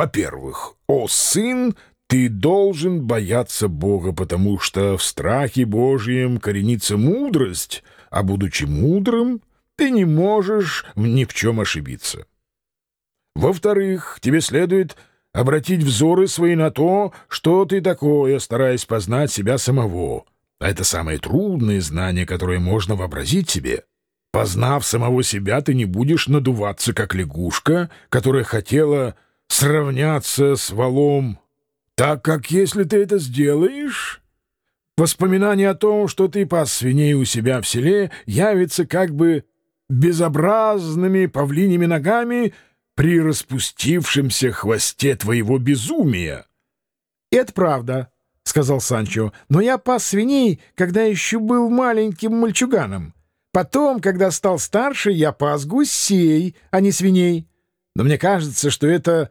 Во-первых, о сын, ты должен бояться Бога, потому что в страхе Божьем коренится мудрость, а будучи мудрым, ты не можешь ни в чем ошибиться. Во-вторых, тебе следует обратить взоры свои на то, что ты такое, стараясь познать себя самого. А это самое трудное знание, которое можно вообразить себе. Познав самого себя, ты не будешь надуваться, как лягушка, которая хотела сравняться с валом, так как если ты это сделаешь, воспоминание о том, что ты пас свиней у себя в селе, явится как бы безобразными павлиньими ногами — при распустившемся хвосте твоего безумия. — Это правда, — сказал Санчо, — но я пас свиней, когда еще был маленьким мальчуганом. Потом, когда стал старше, я пас гусей, а не свиней. Но мне кажется, что это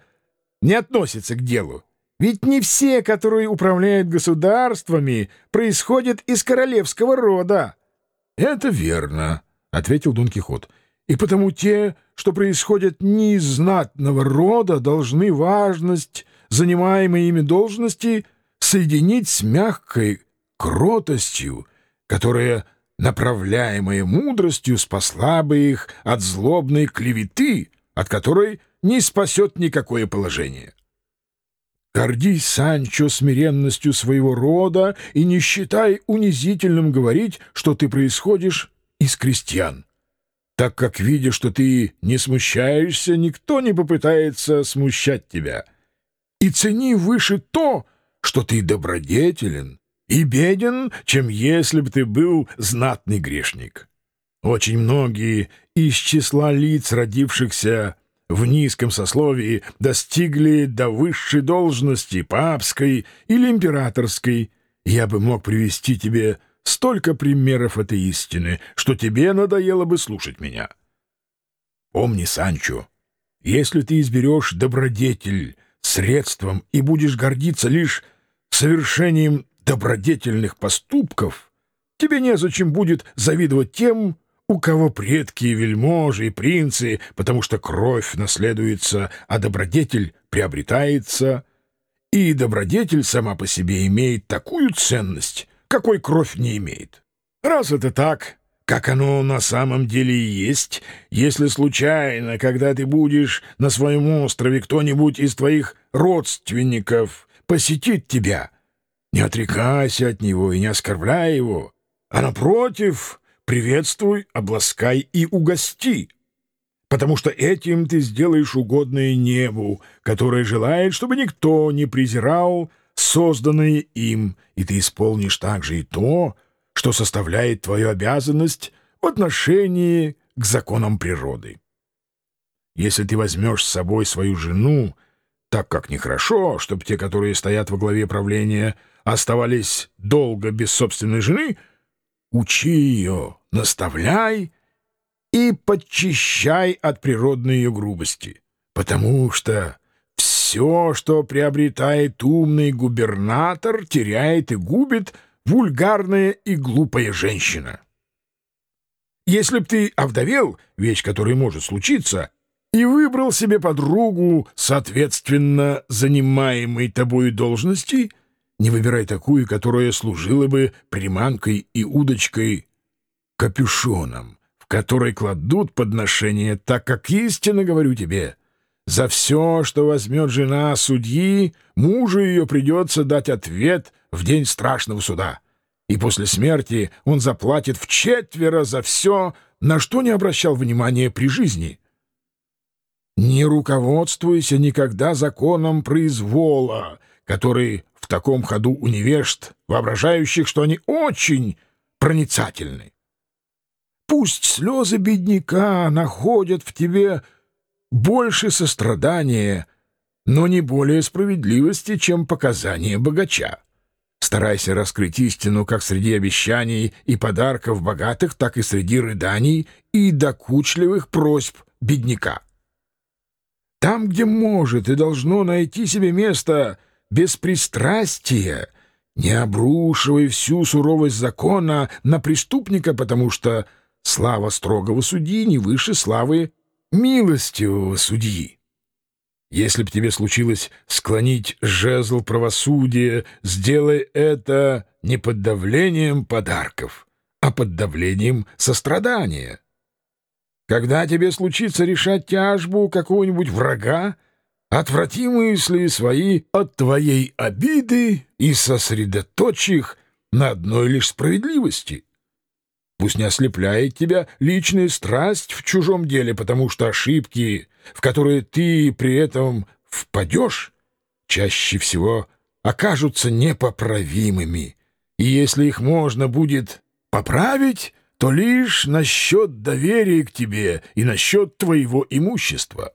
не относится к делу. Ведь не все, которые управляют государствами, происходят из королевского рода. — Это верно, — ответил Дон Кихот. — И потому те что происходят не из знатного рода, должны важность занимаемой ими должности соединить с мягкой кротостью, которая, направляемая мудростью, спасла бы их от злобной клеветы, от которой не спасет никакое положение. Гордись, Санчо, смиренностью своего рода и не считай унизительным говорить, что ты происходишь из крестьян так как, видя, что ты не смущаешься, никто не попытается смущать тебя. И цени выше то, что ты добродетелен и беден, чем если бы ты был знатный грешник. Очень многие из числа лиц, родившихся в низком сословии, достигли до высшей должности, папской или императорской. Я бы мог привести тебе столько примеров этой истины, что тебе надоело бы слушать меня. Помни, Санчо, если ты изберешь добродетель средством и будешь гордиться лишь совершением добродетельных поступков, тебе незачем будет завидовать тем, у кого предки, вельможи и принцы, потому что кровь наследуется, а добродетель приобретается, и добродетель сама по себе имеет такую ценность, какой кровь не имеет. Раз это так, как оно на самом деле и есть, если случайно, когда ты будешь на своем острове, кто-нибудь из твоих родственников посетит тебя, не отрекайся от него и не оскорбляй его, а, напротив, приветствуй, обласкай и угости, потому что этим ты сделаешь угодное небу, которое желает, чтобы никто не презирал созданное им, и ты исполнишь также и то, что составляет твою обязанность в отношении к законам природы. Если ты возьмешь с собой свою жену, так как нехорошо, чтобы те, которые стоят во главе правления, оставались долго без собственной жены, учи ее, наставляй и подчищай от природной ее грубости, потому что все, что приобретает умный губернатор, теряет и губит вульгарная и глупая женщина. Если б ты овдовел, вещь которая может случиться, и выбрал себе подругу, соответственно, занимаемой тобой должности, не выбирай такую, которая служила бы приманкой и удочкой капюшоном, в которой кладут подношения, так как истинно говорю тебе — за все, что возьмет жена судьи, мужу ее придется дать ответ в день страшного суда. И после смерти он заплатит в четверо за все, на что не обращал внимания при жизни. Не руководствуйся никогда законом произвола, который в таком ходу у невежд, воображающих, что они очень проницательны. Пусть слезы бедняка находят в тебе больше сострадания, но не более справедливости, чем показания богача. Старайся раскрыть истину как среди обещаний и подарков богатых, так и среди рыданий и докучливых просьб бедняка. Там, где может и должно найти себе место беспристрастие, не обрушивай всю суровость закона на преступника, потому что слава строгого судьи не выше славы милостивого судьи. Если б тебе случилось склонить жезл правосудия, сделай это не под давлением подарков, а под давлением сострадания. Когда тебе случится решать тяжбу какого-нибудь врага, отврати мысли свои от твоей обиды и сосредоточь их на одной лишь справедливости. Пусть не ослепляет тебя личная страсть в чужом деле, потому что ошибки, в которые ты при этом впадешь, чаще всего окажутся непоправимыми. И если их можно будет поправить, то лишь насчет доверия к тебе и насчет твоего имущества.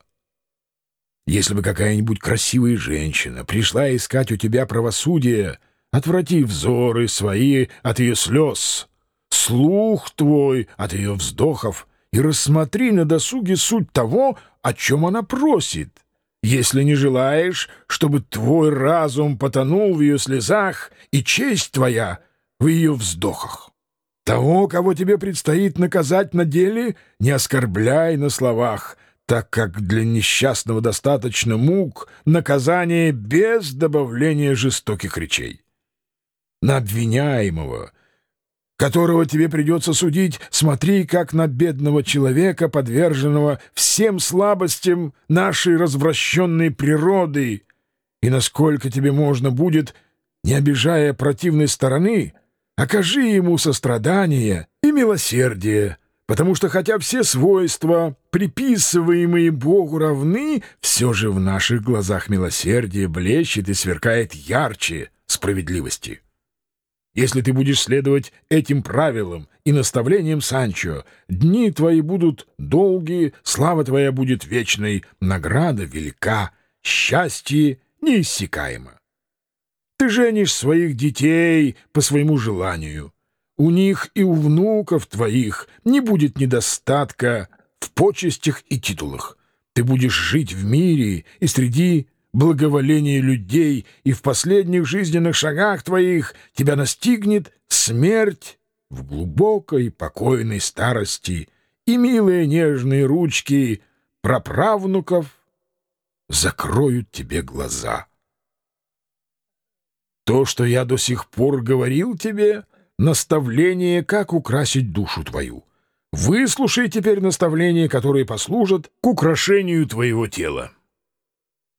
Если бы какая-нибудь красивая женщина пришла искать у тебя правосудие, отврати взоры свои от ее слез, слух твой от ее вздохов и рассмотри на досуге суть того, о чем она просит, если не желаешь, чтобы твой разум потонул в ее слезах и честь твоя в ее вздохах. Того, кого тебе предстоит наказать на деле, не оскорбляй на словах, так как для несчастного достаточно мук наказания без добавления жестоких речей. На обвиняемого, которого тебе придется судить, смотри, как на бедного человека, подверженного всем слабостям нашей развращенной природы, и насколько тебе можно будет, не обижая противной стороны, — окажи ему сострадание и милосердие, потому что хотя все свойства, приписываемые Богу, равны, все же в наших глазах милосердие блещет и сверкает ярче справедливости. Если ты будешь следовать этим правилам и наставлениям Санчо, дни твои будут долгие, слава твоя будет вечной, награда велика, счастье неиссякаемо. Ты женишь своих детей по своему желанию. У них и у внуков твоих не будет недостатка в почестях и титулах. Ты будешь жить в мире и среди благоволения людей, и в последних жизненных шагах твоих тебя настигнет смерть в глубокой покойной старости, и милые нежные ручки праправнуков закроют тебе глаза». То, что я до сих пор говорил тебе, — наставление, как украсить душу твою. Выслушай теперь наставления, которые послужат к украшению твоего тела.